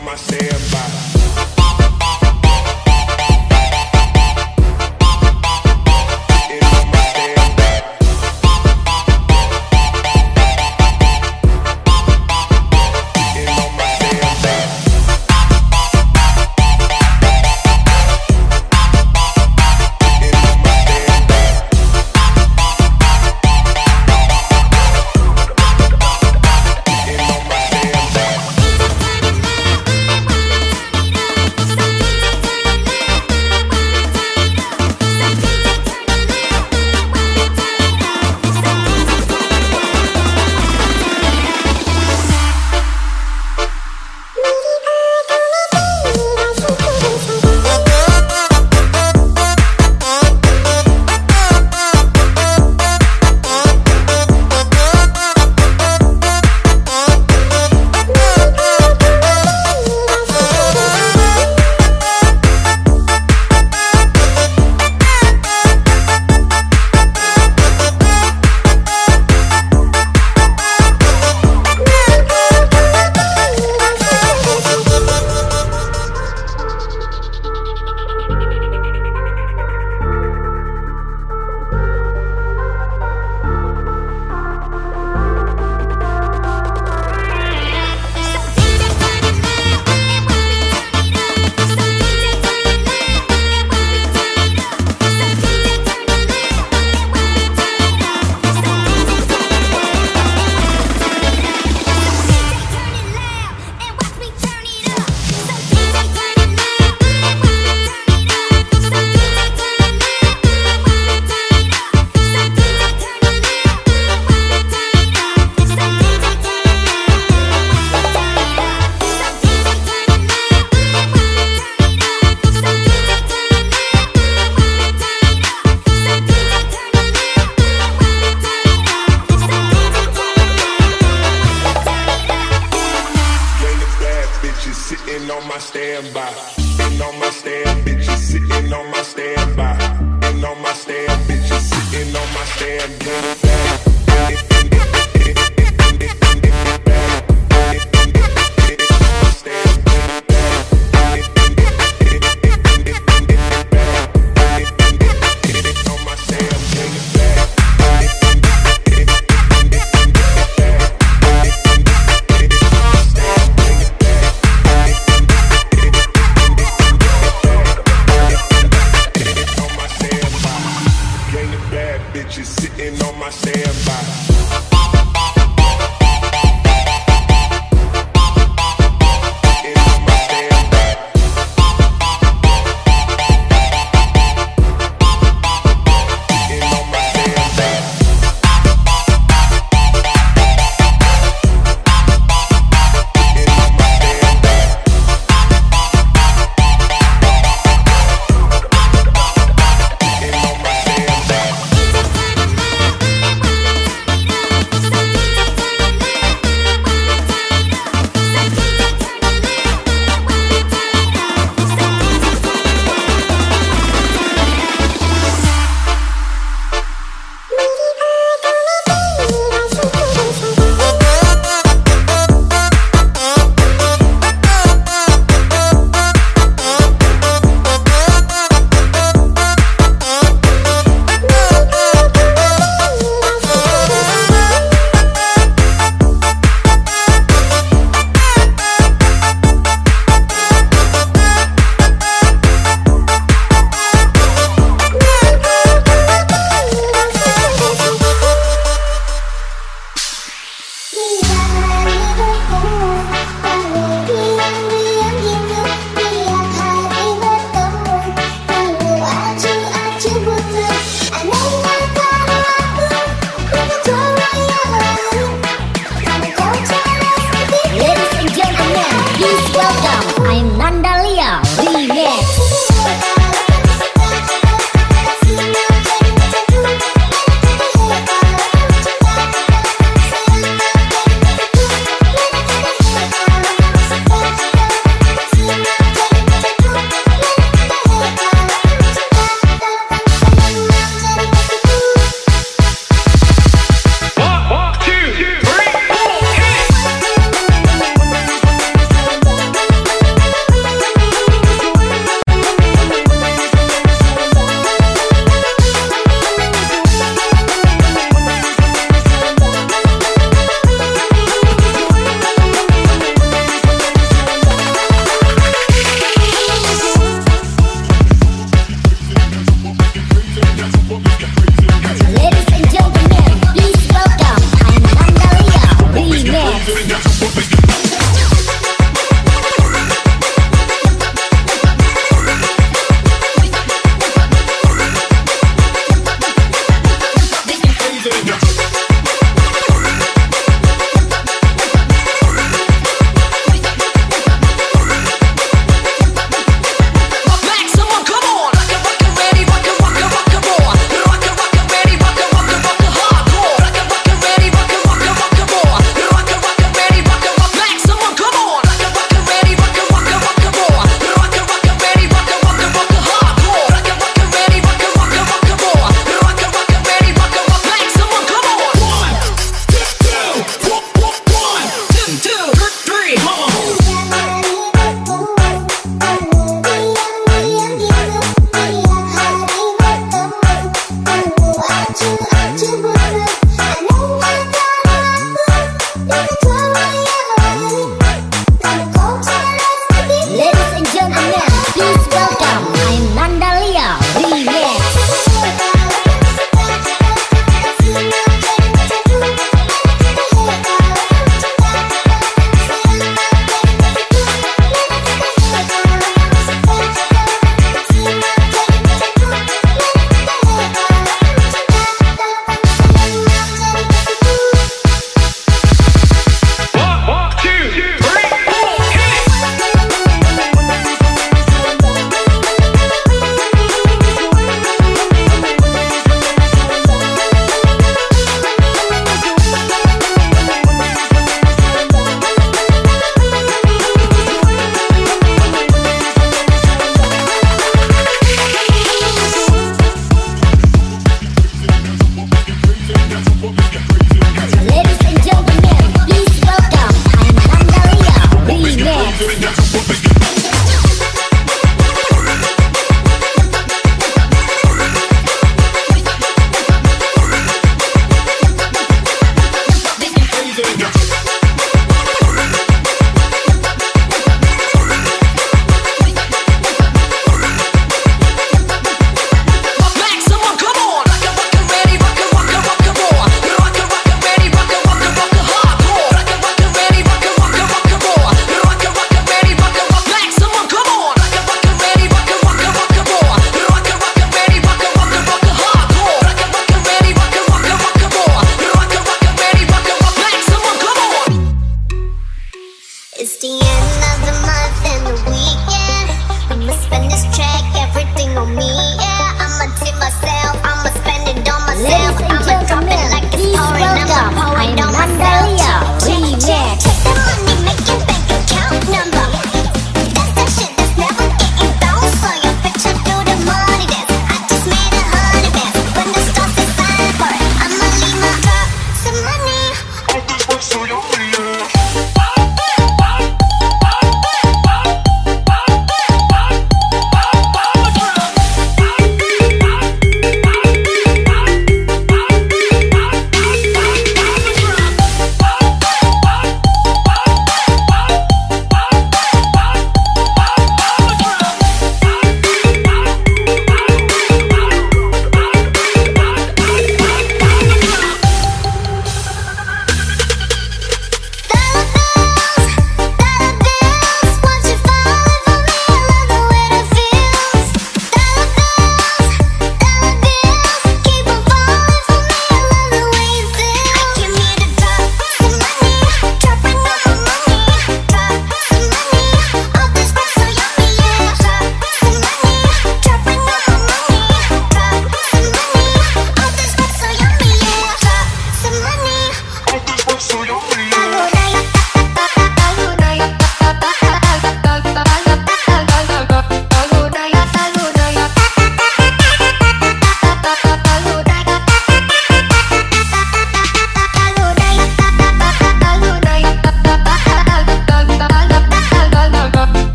on my standby.